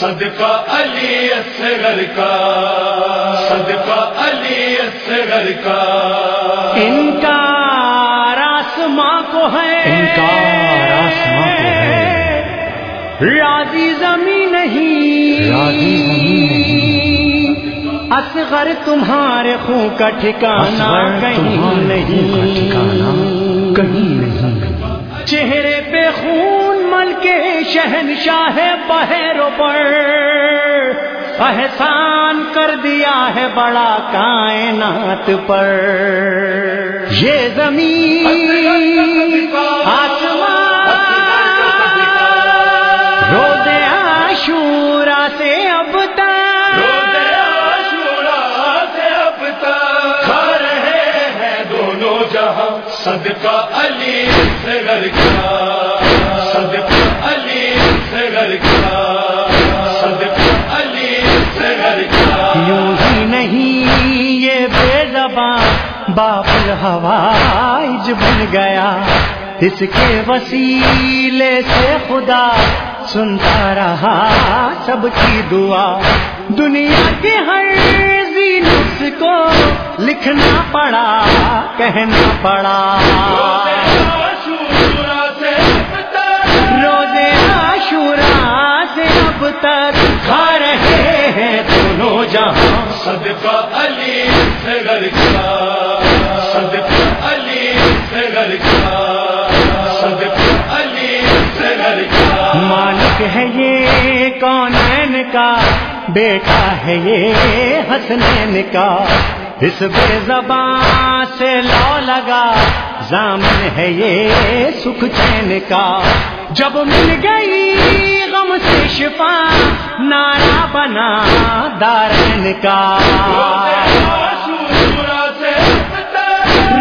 صدقہ علی اصغر کا صدقہ علی اصغر کا۔ ان کا راسماں کو ہے۔ ان کا راسماں کو ہے۔ راضی زمین نہیں۔ راضی زمین نہیں۔ اصغر تمہارے خون کا ٹھکانا کہیں نہیں۔ ٹھکانا کہیں نہیں۔ چہرے پہ خون کے شہنشاہ بہروں پر احسان کر دیا ہے بڑا کائنات پر۔ یہ زمین آسمان روز عاشورا سے اب تک۔ روزے عاشورا باپ ہوائج بن گیا۔ اس کے وسیلے سے خدا سنتا رہا سب کی دعا۔ دنیا کے ہر زینس کو لکھنا پڑا، کہنا پڑا۔ روزے عاشورا سے اب تک کھا رہے ہیں دونوں جہاں۔ صدقہ علی اصغر کا کا بیٹا ہے یہ حسنین کا۔ اس بے زبان سے لو لگا، زامن ہے یہ سکھ چین کا۔ جب مل گئی غم سے شفا نارا بنا دارین کا۔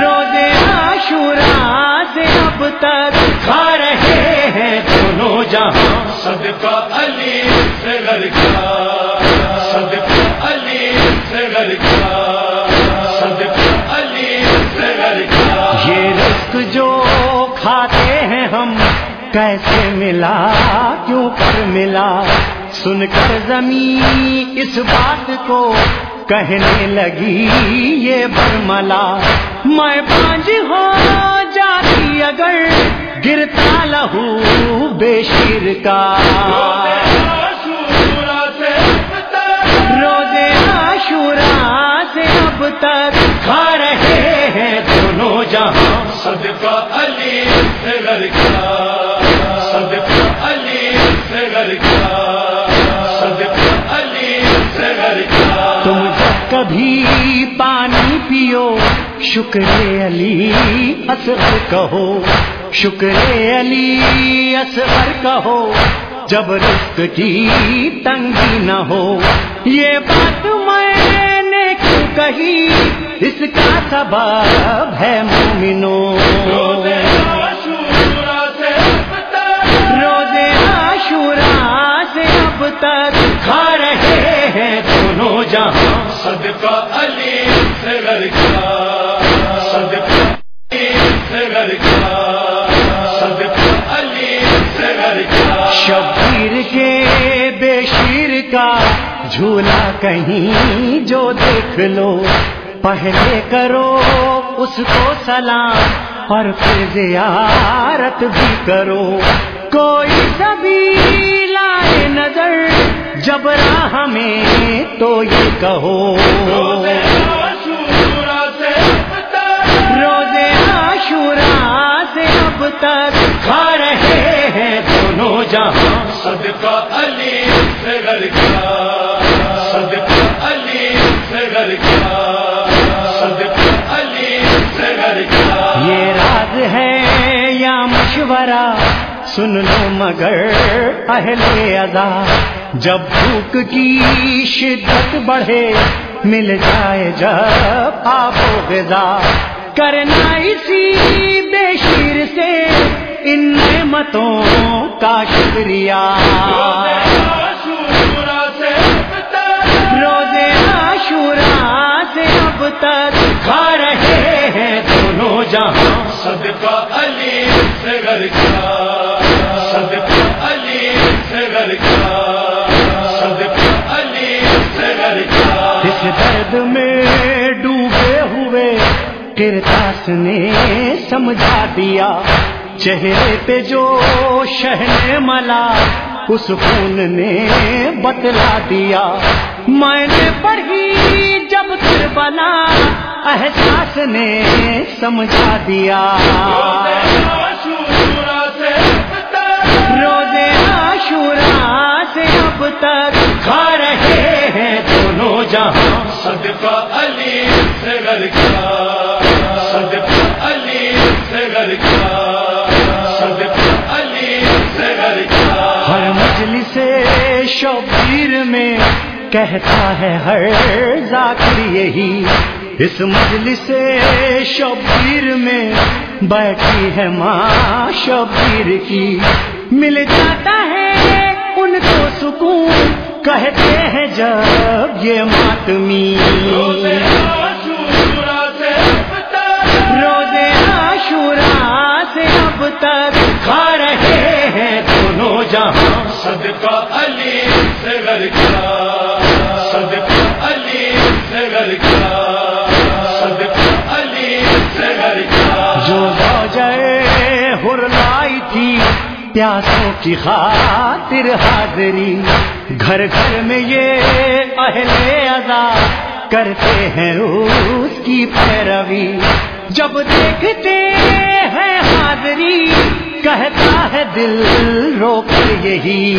روزے عاشورا سے اب تک کھا رہے ہیں دونوں جہاں۔ صدقہ علی۔ کا علی کا علی کا یہ رزق جو کھاتے ہیں ہم کیسے ملا کیوں پر ملا؟ سن کر زمین اس بات کو کہنے لگی یہ برملا۔ میں پانچ ہو جاتی اگر گرتا لہو بے شیر کا صدقہ علی اصغر کا۔ صدقہ علی اصغر کا۔ صدقہ علی اصغر کا۔ تم کبھی پانی پیو، شکر علی اصغر کہو۔ شکر علی اصغر کہو، جب رزق کی تنگی نہ ہو۔ یہ بات میں نے کیوں کہی؟ اس کا سبب ہے مومنوں۔ روزے عاشورا سے اب تک۔ سے کھا رہے ہیں دونوں جہاں۔ صدقہ علی اصغر کا۔ صدقہ علی اصغر کا۔ صدقہ علی اصغر کا۔ شبیر کے بے شیر کا جھولا کہیں جو دیکھ لو۔ پہلے کرو اس کو سلام اور پھر زیارت بھی کرو۔ کوئی سبھی لائے نظر جب راہ میں تو یہ کہو۔ روزے عاشورا سے اب تک۔ روزے عاشورا سے اب تک۔ کھا رہے ہیں دونوں جہاں۔ صدقہ علی۔ سن لو مگر اہل ادا۔ جب بھوک کی شدت بڑھے، مل جائے جب آپ غذا۔ کرنا اسی بے شیر سے ان نعمتوں کا شکریہ۔ روزے عاشورا سے اب تک کھا رہے ہیں دونوں جہاں۔ صدقہ علی اصغر کا کا درد میں ڈوبے ہوئے کرتاس نے سمجھا دیا۔ چہرے پہ جو شہن ملا اس خون نے بتلا دیا۔ میں نے پڑھی جب پھر بنا احساس نے سمجھا دیا۔ روزے عاشورا سے اب تک۔ کھا رہے ہیں جہاں صدقہ علی سے گھر کا صدقہ علی سے گھر کا صدقہ علی سے گھر کا ہر مجلس شبیر میں کہتا ہے ہر ذاکر یہی۔ اس مجلس شبیر میں بیٹھی ہے ماں شبیر کی۔ مل جاتا ہے ان کو سکون کہتے ہیں جب یہ ماتمی روزے عاشورا سے اب تک کھا رہے ہیں دونوں جہاں۔ صدقہ علی پیاسوں کی خاطر حاضری۔ گھر گھر میں یہ اہل ادا کرتے ہیں اس کی پیروی۔ جب دیکھتے ہیں حاضری کہتا ہے دل رو کر یہی۔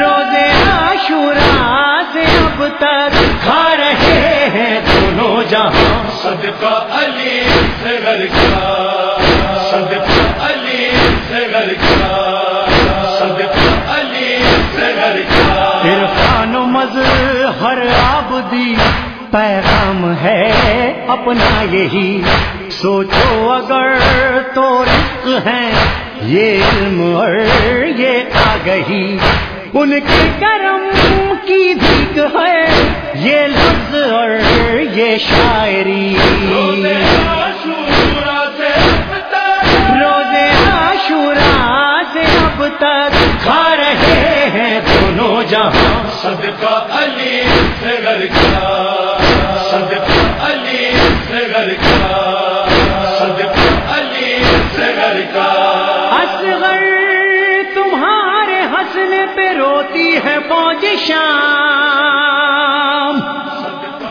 روزے عاشورا سے اب تک۔ کھا رہے ہیں دونوں جہاں۔ صدقہ علی سے گھر کا علی علی عرفان و مظہر آبدی پیغام ہے اپنا یہی۔ سوچو اگر تو رزق ہے یہ علم اور یہ آگہی۔ ان کے کرم کی بھیک ہے یہ لفظ اور یہ شاعری۔ تک کھا رہے ہیں دونوں جہاں۔ صدقہ علی گھر کا۔ صدقہ علی سے گھر کا۔ صدقہ علی گھر کا۔ اصغر تمہارے ہنسنے پہ روتی ہے فوج شام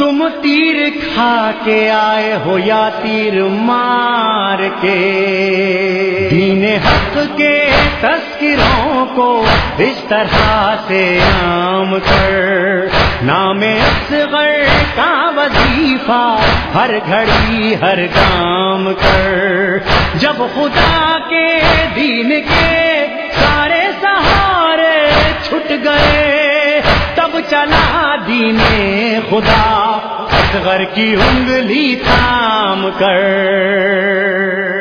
تم تیر کھا کے آئے ہو یا تیر مار کے؟ دین حق کے تذکروں کو اس طرح سے عام کر۔ نام اصغر کا وظیفہ ہر گھڑی، ہر کام کر۔ جب خدا کے دین کے سارے سہارے چھٹ گئے، تب چلا دین خدا۔ اصغر کی انگلی تھام کر۔